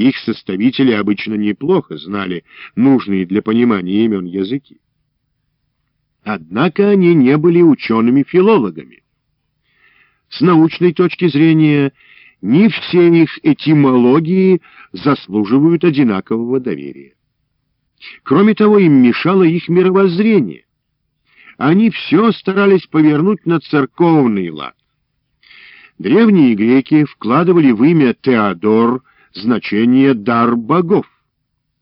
Их составители обычно неплохо знали нужные для понимания имен языки. Однако они не были учеными-филологами. С научной точки зрения, не все их этимологии заслуживают одинакового доверия. Кроме того, им мешало их мировоззрение. Они все старались повернуть на церковный лад. Древние греки вкладывали в имя Теодор значение «дар богов»,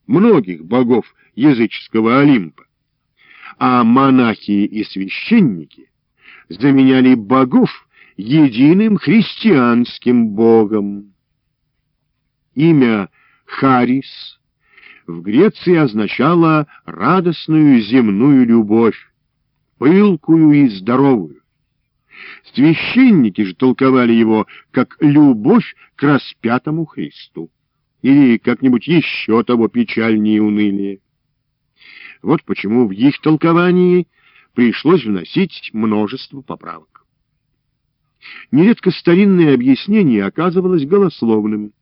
многих богов языческого Олимпа. А монахи и священники заменяли богов единым христианским богом. Имя Харис в Греции означало радостную земную любовь, пылкую и здоровую. Священники же толковали его как любовь к распятому Христу или как-нибудь еще того печальнее и унылее. Вот почему в их толковании пришлось вносить множество поправок. Нередко старинное объяснение оказывалось голословным.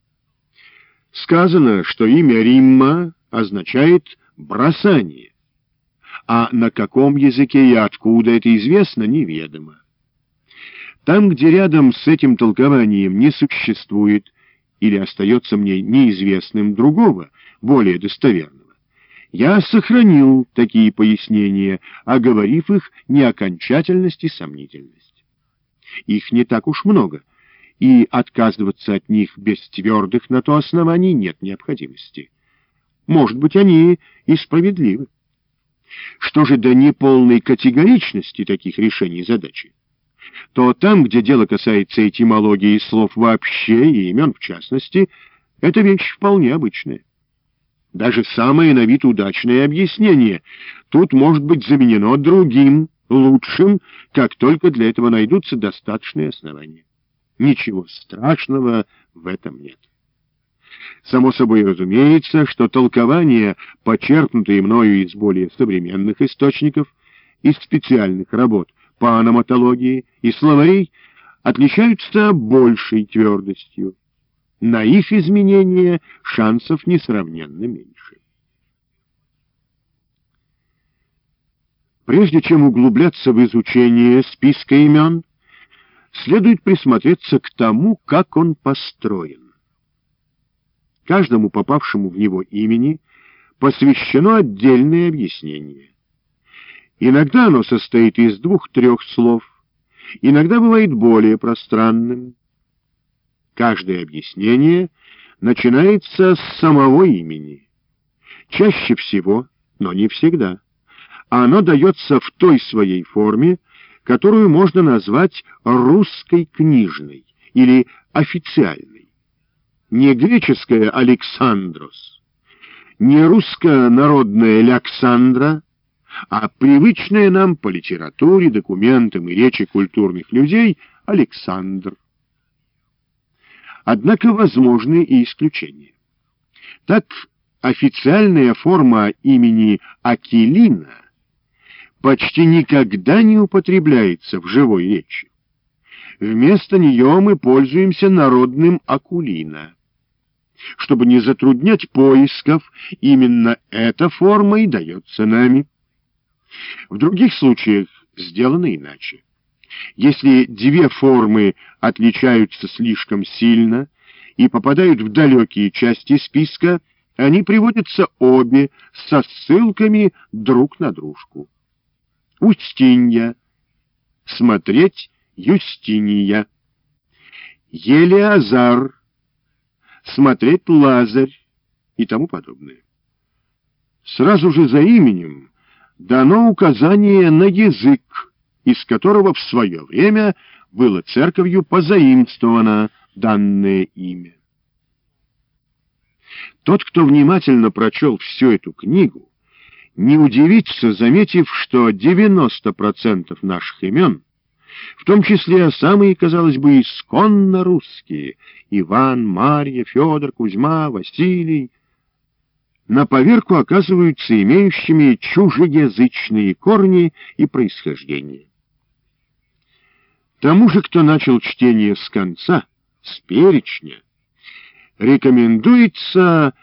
Сказано, что имя Римма означает «бросание», а на каком языке и откуда это известно, неведомо. Там, где рядом с этим толкованием не существует или остается мне неизвестным другого, более достоверного, я сохранил такие пояснения, оговорив их неокончательность и сомнительность. Их не так уж много, и отказываться от них без твердых на то оснований нет необходимости. Может быть, они и справедливы. Что же до неполной категоричности таких решений задачи? То там, где дело касается этимологии слов вообще и имен в частности, эта вещь вполне обычная. Даже самое на вид удачное объяснение тут может быть заменено другим, лучшим, как только для этого найдутся достаточные основания. Ничего страшного в этом нет. Само собой разумеется, что толкования, почерпнутые мною из более современных источников, из специальных работ, по аноматологии и словарей отличаются большей твердостью. На их изменение шансов несравненно меньше. Прежде чем углубляться в изучение списка имен, следует присмотреться к тому, как он построен. Каждому попавшему в него имени посвящено отдельное объяснение. Иногда оно состоит из двух-трех слов, иногда бывает более пространным. Каждое объяснение начинается с самого имени. Чаще всего, но не всегда, оно дается в той своей форме, которую можно назвать русской книжной или официальной. Не греческое «Александрос», не русская народная «Ляксандра», а привычное нам по литературе, документам и речи культурных людей Александр. Однако возможны и исключения. Так, официальная форма имени Акелина почти никогда не употребляется в живой речи. Вместо нее мы пользуемся народным Акулина. Чтобы не затруднять поисков, именно эта форма и дается нами. В других случаях сделано иначе. Если две формы отличаются слишком сильно и попадают в далекие части списка, они приводятся обе со ссылками друг на дружку. Устинья. Смотреть Юстиния. Елеазар. Смотреть Лазарь и тому подобное. Сразу же за именем дано указание на язык, из которого в свое время было церковью позаимствовано данное имя. Тот, кто внимательно прочел всю эту книгу, не удивится, заметив, что 90% наших имен, в том числе самые, казалось бы, исконно русские — Иван, Марья, Федор, Кузьма, Василий — на поверку оказываются имеющими чужеязычные корни и происхождение. Тому же, кто начал чтение с конца, с перечня, рекомендуется